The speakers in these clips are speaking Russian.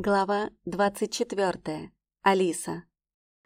Глава 24. Алиса.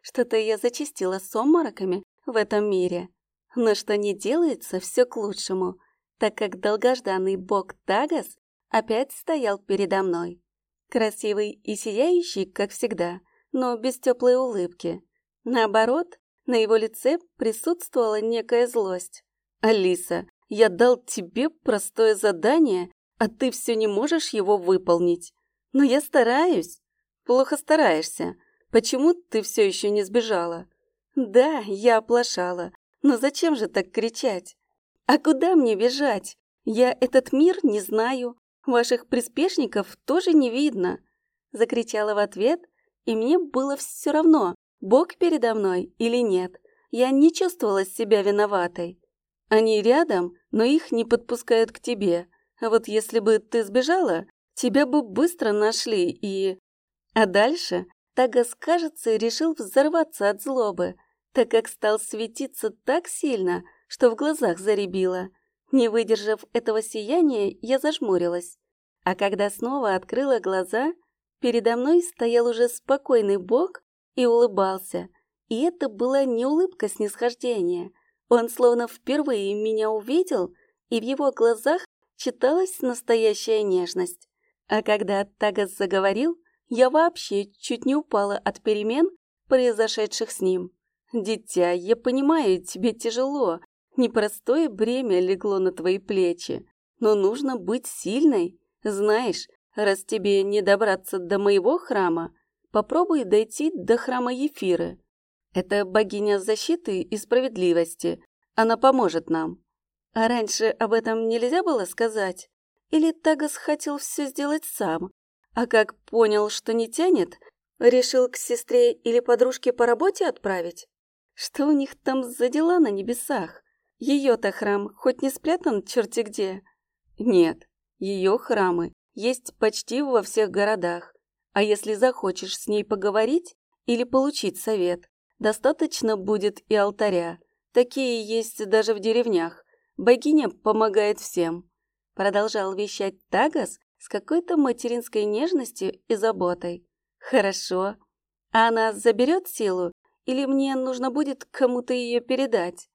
Что-то я зачастила с обмороками в этом мире. Но что не делается, все к лучшему, так как долгожданный бог Тагас опять стоял передо мной. Красивый и сияющий, как всегда, но без теплой улыбки. Наоборот, на его лице присутствовала некая злость. «Алиса, я дал тебе простое задание, а ты все не можешь его выполнить. Но я стараюсь. Плохо стараешься. Почему ты все еще не сбежала? Да, я оплошала. Но зачем же так кричать? А куда мне бежать? Я этот мир не знаю. Ваших приспешников тоже не видно. Закричала в ответ, и мне было все равно, Бог передо мной или нет. Я не чувствовала себя виноватой. Они рядом, но их не подпускают к тебе. А вот если бы ты сбежала, Тебя бы быстро нашли и... А дальше Тагас, кажется, решил взорваться от злобы, так как стал светиться так сильно, что в глазах заребило. Не выдержав этого сияния, я зажмурилась. А когда снова открыла глаза, передо мной стоял уже спокойный бог и улыбался. И это была не улыбка снисхождения. Он словно впервые меня увидел, и в его глазах читалась настоящая нежность. А когда Тагас заговорил, я вообще чуть не упала от перемен, произошедших с ним. «Дитя, я понимаю, тебе тяжело. Непростое бремя легло на твои плечи. Но нужно быть сильной. Знаешь, раз тебе не добраться до моего храма, попробуй дойти до храма Ефиры. Это богиня защиты и справедливости. Она поможет нам. А раньше об этом нельзя было сказать? Или Тагас хотел все сделать сам, а как понял, что не тянет, решил к сестре или подружке по работе отправить? Что у них там за дела на небесах? Ее-то храм хоть не спрятан черти где? Нет, ее храмы есть почти во всех городах. А если захочешь с ней поговорить или получить совет, достаточно будет и алтаря. Такие есть даже в деревнях. Богиня помогает всем. Продолжал вещать Тагас с какой-то материнской нежностью и заботой. «Хорошо. А она заберет силу или мне нужно будет кому-то ее передать?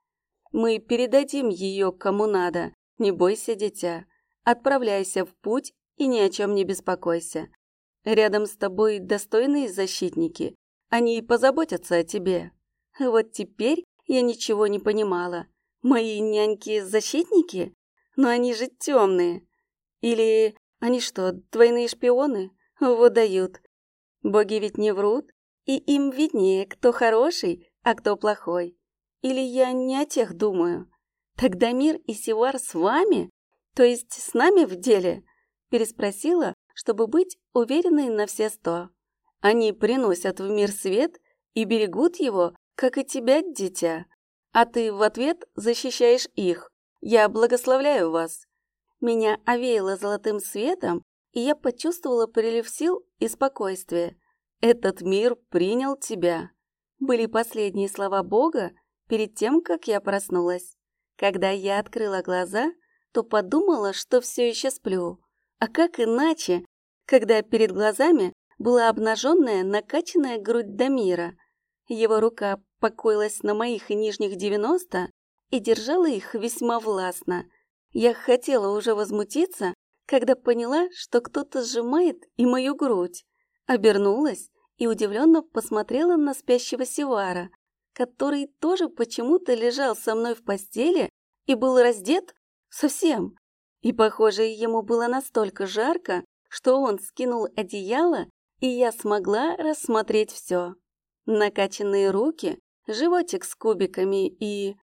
Мы передадим ее кому надо. Не бойся, дитя. Отправляйся в путь и ни о чем не беспокойся. Рядом с тобой достойные защитники. Они позаботятся о тебе. Вот теперь я ничего не понимала. Мои няньки-защитники? Но они же темные. Или они что, двойные шпионы? Вот дают. Боги ведь не врут, и им виднее, кто хороший, а кто плохой. Или я не о тех думаю. Тогда мир и Сивар с вами? То есть с нами в деле? Переспросила, чтобы быть уверенной на все сто. Они приносят в мир свет и берегут его, как и тебя, дитя. А ты в ответ защищаешь их. Я благословляю вас. Меня овеяло золотым светом, и я почувствовала прилив сил и спокойствия. Этот мир принял тебя. Были последние слова Бога перед тем, как я проснулась. Когда я открыла глаза, то подумала, что все еще сплю. А как иначе, когда перед глазами была обнаженная, накачанная грудь Дамира. Его рука покоилась на моих нижних девяносто, и держала их весьма властно. Я хотела уже возмутиться, когда поняла, что кто-то сжимает и мою грудь. Обернулась и удивленно посмотрела на спящего Сивара, который тоже почему-то лежал со мной в постели и был раздет совсем. И, похоже, ему было настолько жарко, что он скинул одеяло, и я смогла рассмотреть все. Накачанные руки, животик с кубиками и...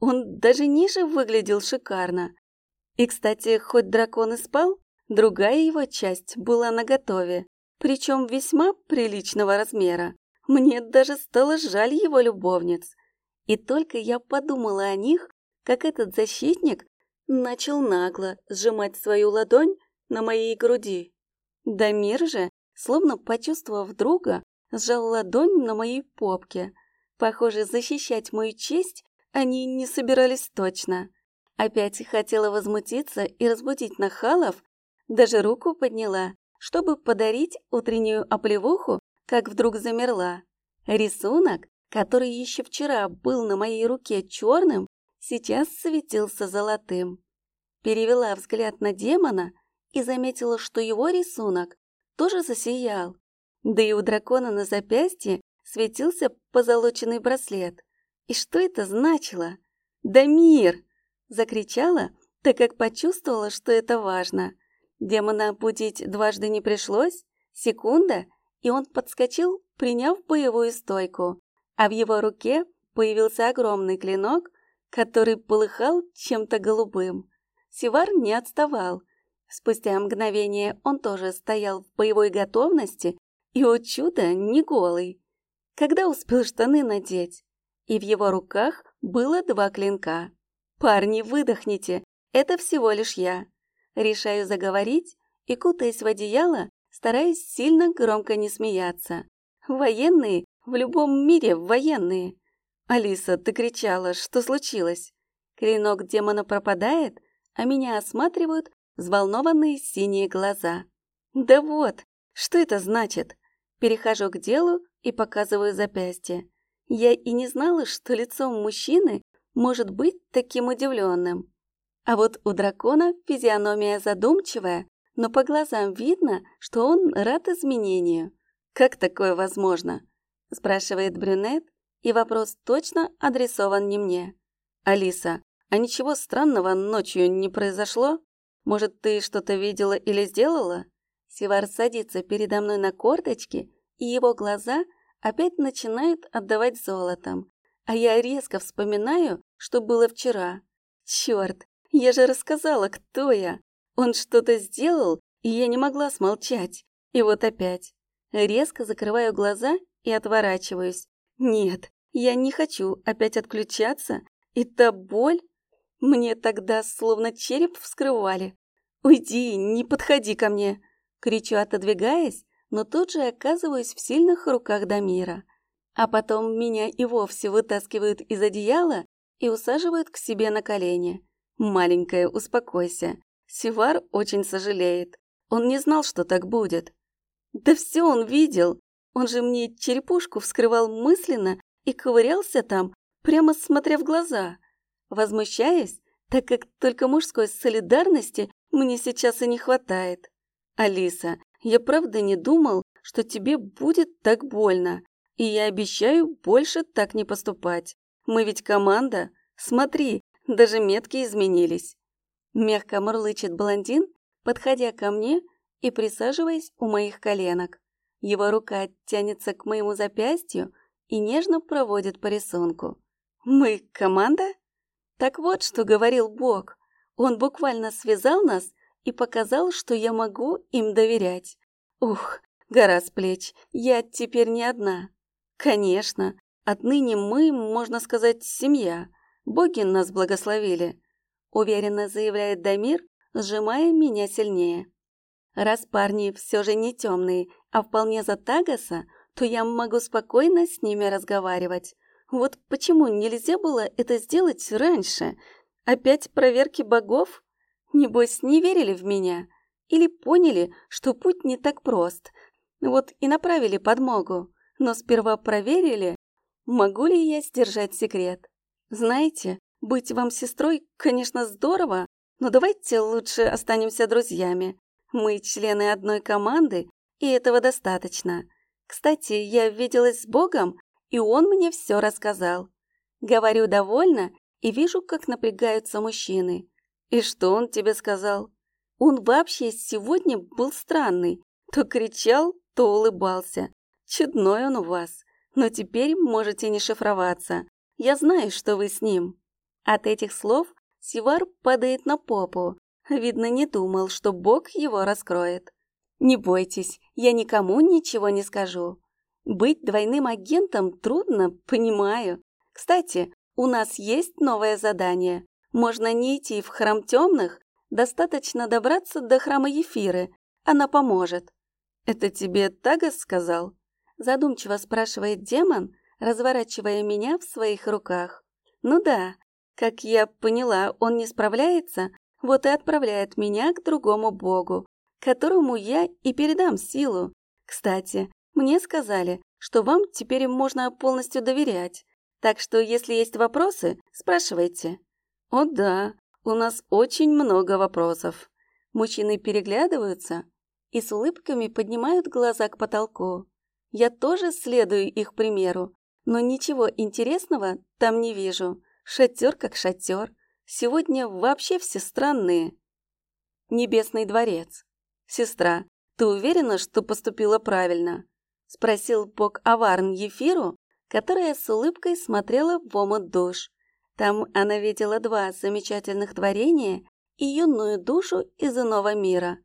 Он даже ниже выглядел шикарно. И, кстати, хоть дракон и спал, другая его часть была наготове, причем весьма приличного размера. Мне даже стало жаль его любовниц. И только я подумала о них, как этот защитник начал нагло сжимать свою ладонь на моей груди. Дамир же, словно почувствовав друга, сжал ладонь на моей попке. Похоже, защищать мою честь они не собирались точно. Опять хотела возмутиться и разбудить нахалов, даже руку подняла, чтобы подарить утреннюю оплевуху, как вдруг замерла. Рисунок, который еще вчера был на моей руке черным, сейчас светился золотым. Перевела взгляд на демона и заметила, что его рисунок тоже засиял. Да и у дракона на запястье светился позолоченный браслет. И что это значило? «Да мир!» — закричала, так как почувствовала, что это важно. Демона будить дважды не пришлось, секунда, и он подскочил, приняв боевую стойку, а в его руке появился огромный клинок, который полыхал чем-то голубым. Сивар не отставал. Спустя мгновение он тоже стоял в боевой готовности и, о чудо, не голый. Когда успел штаны надеть? И в его руках было два клинка. «Парни, выдохните, это всего лишь я». Решаю заговорить и, кутаясь в одеяло, стараюсь сильно громко не смеяться. Военные в любом мире военные. Алиса, ты кричала, что случилось? Клинок демона пропадает, а меня осматривают взволнованные синие глаза. Да вот, что это значит? Перехожу к делу и показываю запястье. Я и не знала, что лицом мужчины может быть таким удивленным. А вот у дракона физиономия задумчивая, но по глазам видно, что он рад изменению. «Как такое возможно?» – спрашивает брюнет, и вопрос точно адресован не мне. «Алиса, а ничего странного ночью не произошло? Может, ты что-то видела или сделала?» Сивар садится передо мной на корточки, и его глаза опять начинают отдавать золотом. А я резко вспоминаю, что было вчера. Черт, я же рассказала, кто я. Он что-то сделал, и я не могла смолчать. И вот опять. Резко закрываю глаза и отворачиваюсь. Нет, я не хочу опять отключаться. И та боль... Мне тогда словно череп вскрывали. «Уйди, не подходи ко мне!» Кричу, отодвигаясь, но тут же оказываюсь в сильных руках Дамира. А потом меня и вовсе вытаскивают из одеяла и усаживают к себе на колени. «Маленькая, успокойся. Сивар очень сожалеет. Он не знал, что так будет». «Да все он видел. Он же мне черепушку вскрывал мысленно и ковырялся там, прямо смотря в глаза. Возмущаясь, так как только мужской солидарности мне сейчас и не хватает. Алиса, я правда не думал, что тебе будет так больно, и я обещаю больше так не поступать. Мы ведь команда. Смотри, даже метки изменились. Мягко мурлычет блондин, подходя ко мне и присаживаясь у моих коленок. Его рука тянется к моему запястью и нежно проводит по рисунку. Мы команда? Так вот, что говорил Бог. Он буквально связал нас и показал, что я могу им доверять. Ух, гора с плеч, я теперь не одна. Конечно, отныне мы, можно сказать, семья. Боги нас благословили, уверенно заявляет Дамир, сжимая меня сильнее. Раз парни все же не темные, а вполне за Тагаса, то я могу спокойно с ними разговаривать. Вот почему нельзя было это сделать раньше? Опять проверки богов? Небось, не верили в меня? Или поняли, что путь не так прост? Вот и направили подмогу. Но сперва проверили, могу ли я сдержать секрет. Знаете, быть вам сестрой, конечно, здорово, но давайте лучше останемся друзьями. Мы члены одной команды, и этого достаточно. Кстати, я виделась с Богом, и он мне все рассказал. Говорю довольно и вижу, как напрягаются мужчины. И что он тебе сказал? Он вообще сегодня был странный. То кричал, то улыбался. Чудной он у вас. Но теперь можете не шифроваться. Я знаю, что вы с ним. От этих слов Сивар падает на попу. Видно, не думал, что Бог его раскроет. Не бойтесь, я никому ничего не скажу. Быть двойным агентом трудно, понимаю. Кстати, у нас есть новое задание. Можно не идти в храм темных, достаточно добраться до храма Ефиры. Она поможет. Это тебе Тагас сказал? Задумчиво спрашивает демон, разворачивая меня в своих руках. Ну да, как я поняла, он не справляется, вот и отправляет меня к другому богу, которому я и передам силу. Кстати, мне сказали, что вам теперь можно полностью доверять. Так что, если есть вопросы, спрашивайте. О да, у нас очень много вопросов. Мужчины переглядываются и с улыбками поднимают глаза к потолку. Я тоже следую их примеру, но ничего интересного там не вижу. Шатер как шатер. Сегодня вообще все странные. Небесный дворец. Сестра, ты уверена, что поступила правильно? Спросил бог Аварн Ефиру, которая с улыбкой смотрела в омут душ. Там она видела два замечательных творения и юную душу из иного мира.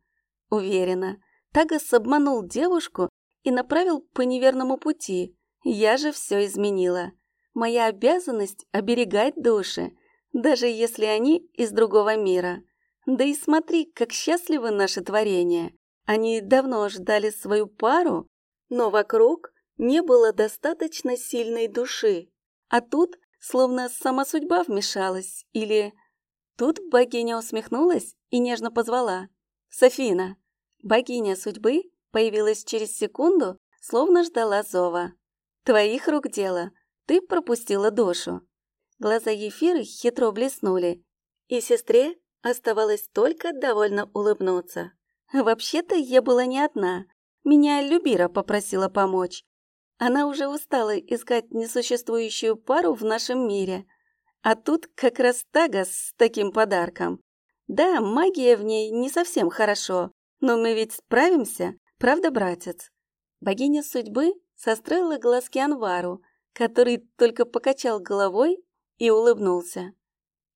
Уверена, Тагас обманул девушку и направил по неверному пути. Я же все изменила. Моя обязанность — оберегать души, даже если они из другого мира. Да и смотри, как счастливы наши творения. Они давно ждали свою пару, но вокруг не было достаточно сильной души. А тут словно сама судьба вмешалась, или... Тут богиня усмехнулась и нежно позвала. «Софина!» Богиня судьбы появилась через секунду, словно ждала зова. «Твоих рук дело, ты пропустила душу». Глаза Ефиры хитро блеснули, и сестре оставалось только довольно улыбнуться. «Вообще-то я была не одна. Меня Любира попросила помочь. Она уже устала искать несуществующую пару в нашем мире. А тут как раз Тагас с таким подарком. Да, магия в ней не совсем хорошо, но мы ведь справимся, правда, братец? Богиня судьбы состроила глазки Анвару, который только покачал головой и улыбнулся.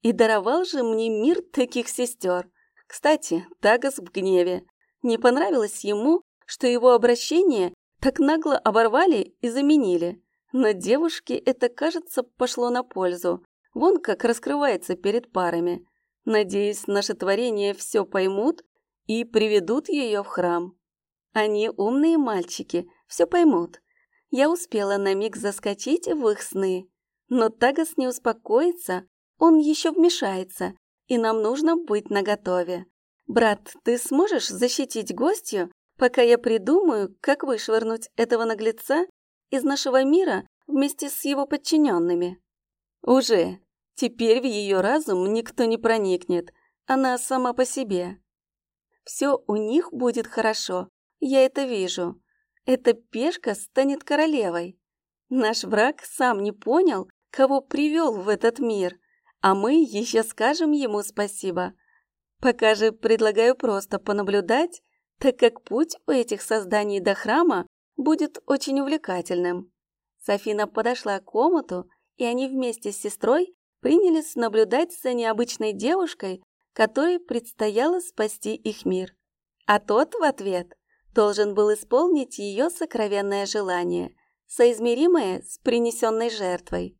И даровал же мне мир таких сестер. Кстати, Тагас в гневе. Не понравилось ему, что его обращение так нагло оборвали и заменили. Но девушке это, кажется, пошло на пользу. Вон как раскрывается перед парами. Надеюсь, наши творения все поймут и приведут ее в храм. Они умные мальчики, все поймут. Я успела на миг заскочить в их сны. Но Тагас не успокоится, он еще вмешается, и нам нужно быть наготове. Брат, ты сможешь защитить гостью пока я придумаю, как вышвырнуть этого наглеца из нашего мира вместе с его подчиненными. Уже. Теперь в ее разум никто не проникнет. Она сама по себе. Все у них будет хорошо. Я это вижу. Эта пешка станет королевой. Наш враг сам не понял, кого привел в этот мир, а мы еще скажем ему спасибо. Пока же предлагаю просто понаблюдать так как путь у этих созданий до храма будет очень увлекательным. Софина подошла к комнату, и они вместе с сестрой принялись наблюдать за необычной девушкой, которой предстояло спасти их мир. А тот в ответ должен был исполнить ее сокровенное желание, соизмеримое с принесенной жертвой.